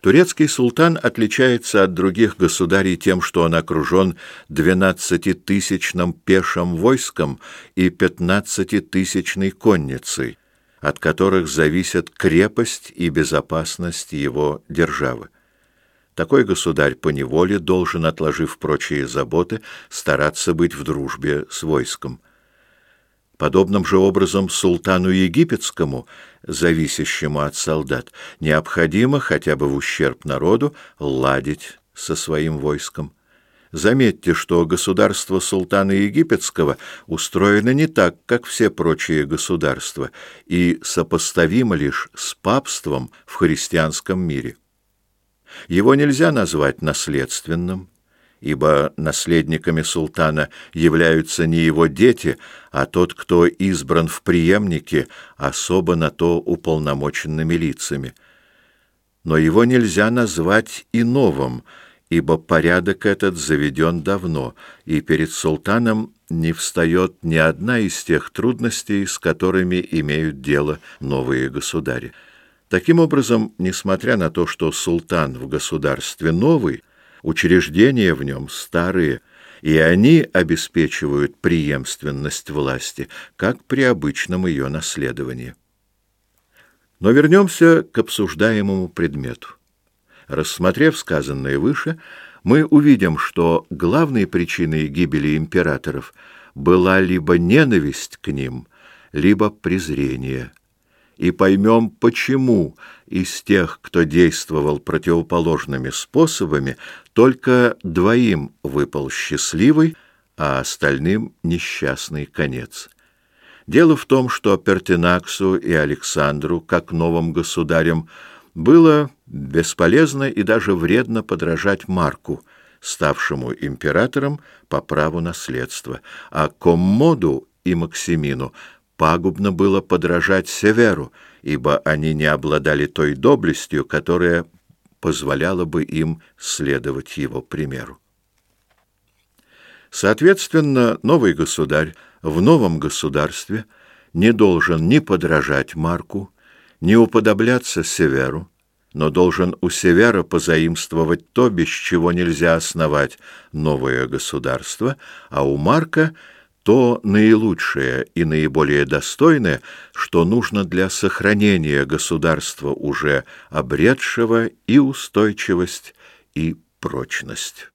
Турецкий султан отличается от других государей тем, что он окружен двенадцатитысячным пешим войском и пятнадцатитысячной конницей, от которых зависят крепость и безопасность его державы. Такой государь по неволе должен, отложив прочие заботы, стараться быть в дружбе с войском. Подобным же образом султану египетскому, зависящему от солдат, необходимо, хотя бы в ущерб народу, ладить со своим войском. Заметьте, что государство султана египетского устроено не так, как все прочие государства, и сопоставимо лишь с папством в христианском мире. Его нельзя назвать наследственным, ибо наследниками султана являются не его дети, а тот, кто избран в преемнике, особо на то уполномоченными лицами. Но его нельзя назвать и новым, ибо порядок этот заведен давно, и перед султаном не встает ни одна из тех трудностей, с которыми имеют дело новые государи. Таким образом, несмотря на то, что султан в государстве новый, учреждения в нем старые, и они обеспечивают преемственность власти, как при обычном ее наследовании. Но вернемся к обсуждаемому предмету. Рассмотрев сказанное выше, мы увидим, что главной причиной гибели императоров была либо ненависть к ним, либо презрение – и поймем, почему из тех, кто действовал противоположными способами, только двоим выпал счастливый, а остальным несчастный конец. Дело в том, что Пертинаксу и Александру, как новым государям, было бесполезно и даже вредно подражать Марку, ставшему императором по праву наследства, а Коммоду и Максимину пагубно было подражать Северу, ибо они не обладали той доблестью, которая позволяла бы им следовать его примеру. Соответственно, новый государь в новом государстве не должен ни подражать Марку, ни уподобляться Северу, но должен у Севера позаимствовать то, без чего нельзя основать новое государство, а у Марка — то наилучшее и наиболее достойное, что нужно для сохранения государства уже обретшего и устойчивость, и прочность.